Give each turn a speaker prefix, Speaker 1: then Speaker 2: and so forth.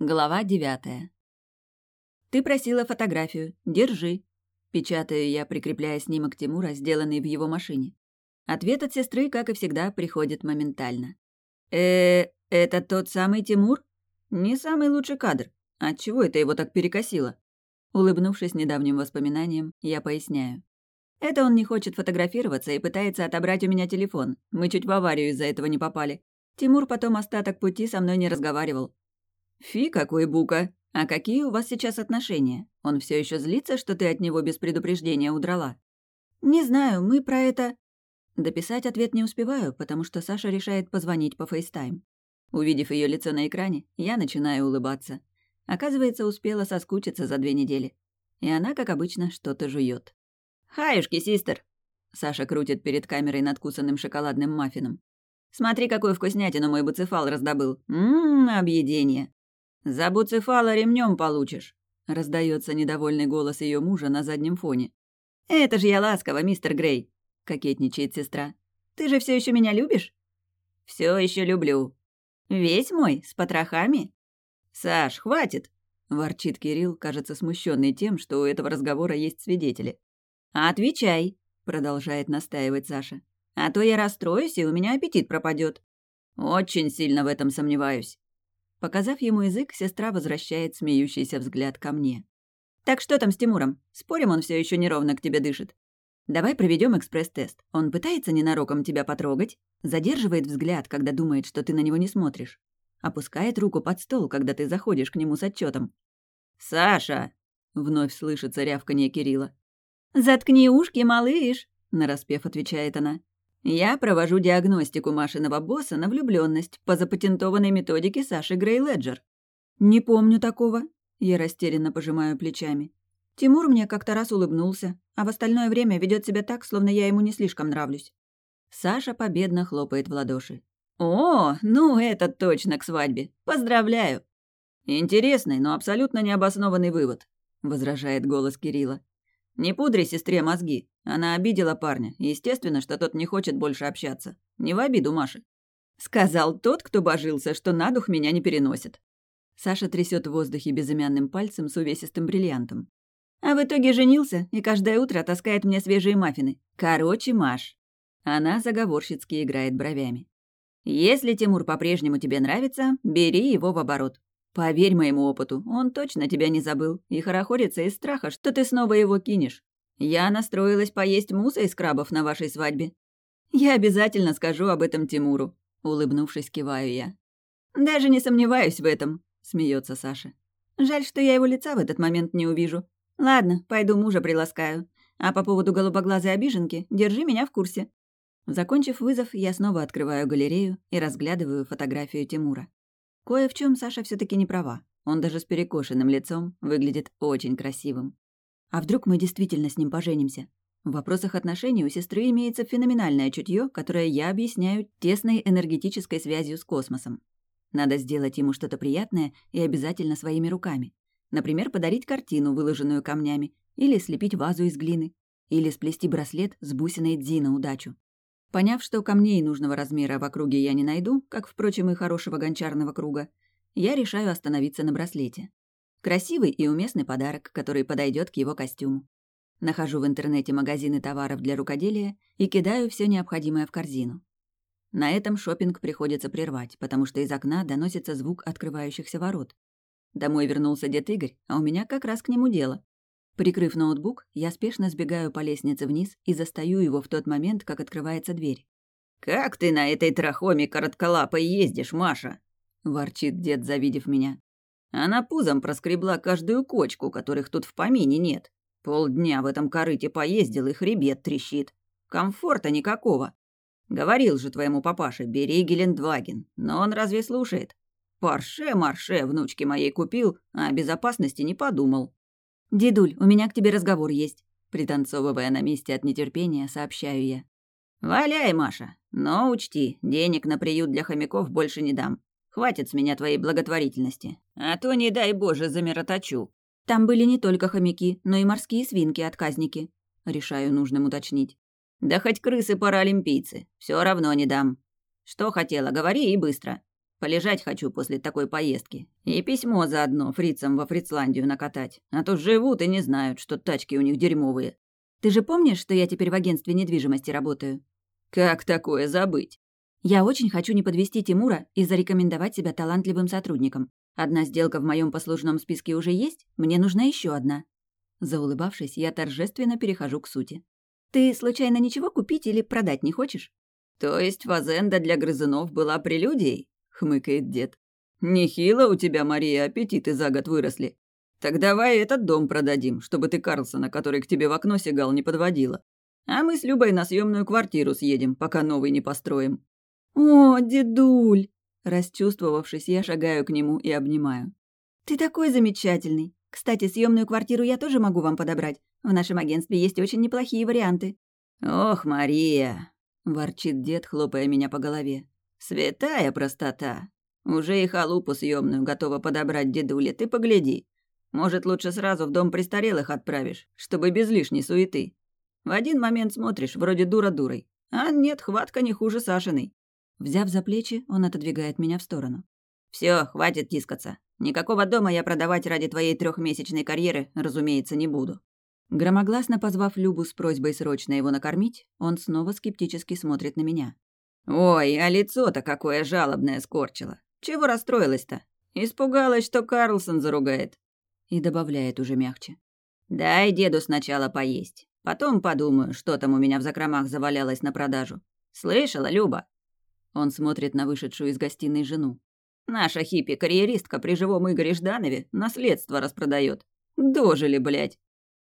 Speaker 1: Глава девятая. «Ты просила фотографию. Держи». Печатаю я, прикрепляя снимок Тимура, сделанный в его машине. Ответ от сестры, как и всегда, приходит моментально. э это тот самый Тимур? Не самый лучший кадр. Отчего это его так перекосило?» Улыбнувшись недавним воспоминаниям, я поясняю. «Это он не хочет фотографироваться и пытается отобрать у меня телефон. Мы чуть в аварию из-за этого не попали. Тимур потом остаток пути со мной не разговаривал. «Фи, какой бука! А какие у вас сейчас отношения? Он все еще злится, что ты от него без предупреждения удрала?» «Не знаю, мы про это...» Дописать ответ не успеваю, потому что Саша решает позвонить по FaceTime. Увидев ее лицо на экране, я начинаю улыбаться. Оказывается, успела соскучиться за две недели. И она, как обычно, что-то жует. «Хаюшки, систер!» Саша крутит перед камерой надкусанным шоколадным маффином. «Смотри, какую вкуснятину мой буцефал раздобыл. Ммм, объедение!» «За буцефала ремнем получишь», — раздается недовольный голос ее мужа на заднем фоне. «Это же я ласково, мистер Грей», — кокетничает сестра. «Ты же все еще меня любишь?» Все еще люблю. Весь мой, с потрохами?» «Саш, хватит!» — ворчит Кирилл, кажется смущенный тем, что у этого разговора есть свидетели. «Отвечай», — продолжает настаивать Саша. «А то я расстроюсь, и у меня аппетит пропадет. «Очень сильно в этом сомневаюсь», Показав ему язык, сестра возвращает смеющийся взгляд ко мне. «Так что там с Тимуром? Спорим, он все еще неровно к тебе дышит? Давай проведем экспресс-тест. Он пытается ненароком тебя потрогать, задерживает взгляд, когда думает, что ты на него не смотришь, опускает руку под стол, когда ты заходишь к нему с отчетом. «Саша!» — вновь слышится рявканье Кирилла. «Заткни ушки, малыш!» — нараспев отвечает она. Я провожу диагностику Машиного босса на влюбленность по запатентованной методике Саши Грей Леджер. Не помню такого. Я растерянно пожимаю плечами. Тимур мне как-то раз улыбнулся, а в остальное время ведет себя так, словно я ему не слишком нравлюсь. Саша победно хлопает в ладоши. «О, ну это точно к свадьбе! Поздравляю!» «Интересный, но абсолютно необоснованный вывод», — возражает голос Кирилла. «Не пудри сестре мозги. Она обидела парня. Естественно, что тот не хочет больше общаться. Не в обиду Маши. Сказал тот, кто божился, что на дух меня не переносит. Саша трясет в воздухе безымянным пальцем с увесистым бриллиантом. А в итоге женился и каждое утро таскает мне свежие маффины. Короче, Маш. Она заговорщицки играет бровями. Если Тимур по-прежнему тебе нравится, бери его в оборот. Поверь моему опыту, он точно тебя не забыл и хорохорится из страха, что ты снова его кинешь. Я настроилась поесть муса из крабов на вашей свадьбе. Я обязательно скажу об этом Тимуру, улыбнувшись, киваю я. Даже не сомневаюсь в этом, смеется Саша. Жаль, что я его лица в этот момент не увижу. Ладно, пойду мужа приласкаю. А по поводу голубоглазой обиженки, держи меня в курсе. Закончив вызов, я снова открываю галерею и разглядываю фотографию Тимура. Кое в чем Саша все таки не права. Он даже с перекошенным лицом выглядит очень красивым. А вдруг мы действительно с ним поженимся? В вопросах отношений у сестры имеется феноменальное чутье, которое я объясняю тесной энергетической связью с космосом. Надо сделать ему что-то приятное и обязательно своими руками. Например, подарить картину, выложенную камнями, или слепить вазу из глины, или сплести браслет с бусиной Дзи на удачу. Поняв, что камней нужного размера в округе я не найду, как, впрочем, и хорошего гончарного круга, я решаю остановиться на браслете. Красивый и уместный подарок, который подойдет к его костюму. Нахожу в интернете магазины товаров для рукоделия и кидаю все необходимое в корзину. На этом шопинг приходится прервать, потому что из окна доносится звук открывающихся ворот. Домой вернулся дед Игорь, а у меня как раз к нему дело. Прикрыв ноутбук, я спешно сбегаю по лестнице вниз и застаю его в тот момент, как открывается дверь. «Как ты на этой трахоме коротколапой ездишь, Маша?» — ворчит дед, завидев меня. Она пузом проскребла каждую кочку, которых тут в помине нет. Полдня в этом корыте поездил и хребет трещит. Комфорта никакого. Говорил же твоему папаше, бери Гелендваген, но он разве слушает? Парше-марше внучке моей купил, а о безопасности не подумал. «Дедуль, у меня к тебе разговор есть», — пританцовывая на месте от нетерпения, сообщаю я. «Валяй, Маша, но учти, денег на приют для хомяков больше не дам. Хватит с меня твоей благотворительности, а то, не дай боже, замироточу». Там были не только хомяки, но и морские свинки-отказники. Решаю нужным уточнить.
Speaker 2: «Да хоть крысы-паралимпийцы, все равно не дам. Что хотела, говори и быстро». Полежать хочу после такой поездки. И письмо заодно фрицам во Фрицландию накатать. А то живут и не знают, что тачки у них дерьмовые.
Speaker 1: Ты же помнишь, что я теперь в агентстве недвижимости работаю?
Speaker 2: Как такое забыть?
Speaker 1: Я очень хочу не подвести Тимура и зарекомендовать себя талантливым сотрудником. Одна сделка в моем послужном списке уже есть, мне нужна еще одна. Заулыбавшись, я торжественно перехожу к сути. Ты случайно ничего купить или продать не хочешь?
Speaker 2: То есть фазенда для грызунов была прелюдией? хмыкает дед. Нехило у тебя, Мария, аппетиты за год выросли. Так давай этот дом продадим, чтобы ты Карлсона, который к тебе в окно сигал, не подводила. А мы с Любой на съемную квартиру съедем, пока новый не построим.
Speaker 1: О, дедуль! Расчувствовавшись, я шагаю к нему и обнимаю. Ты такой замечательный. Кстати, съемную квартиру я тоже могу вам подобрать. В нашем агентстве есть очень неплохие варианты.
Speaker 2: Ох, Мария, ворчит дед, хлопая меня по голове. Святая простота. Уже и халупу съемную готова подобрать дедуле, ты погляди. Может, лучше сразу в дом престарелых отправишь, чтобы без лишней суеты. В один момент смотришь, вроде дура дурой. А нет, хватка не хуже Сашиной.
Speaker 1: Взяв за плечи, он отодвигает меня в сторону.
Speaker 2: Все, хватит тискаться. Никакого дома я продавать ради твоей трехмесячной карьеры, разумеется, не буду.
Speaker 1: Громогласно позвав Любу с просьбой срочно его накормить, он снова скептически смотрит на меня.
Speaker 2: «Ой, а лицо-то какое жалобное скорчило. Чего расстроилась-то? Испугалась, что Карлсон заругает».
Speaker 1: И добавляет уже мягче.
Speaker 2: «Дай деду сначала поесть. Потом подумаю, что там у меня в закромах завалялось на продажу. Слышала, Люба?»
Speaker 1: Он смотрит на вышедшую из гостиной жену.
Speaker 2: «Наша хиппи-карьеристка при живом Игоре Жданове наследство распродает. Дожили, блядь.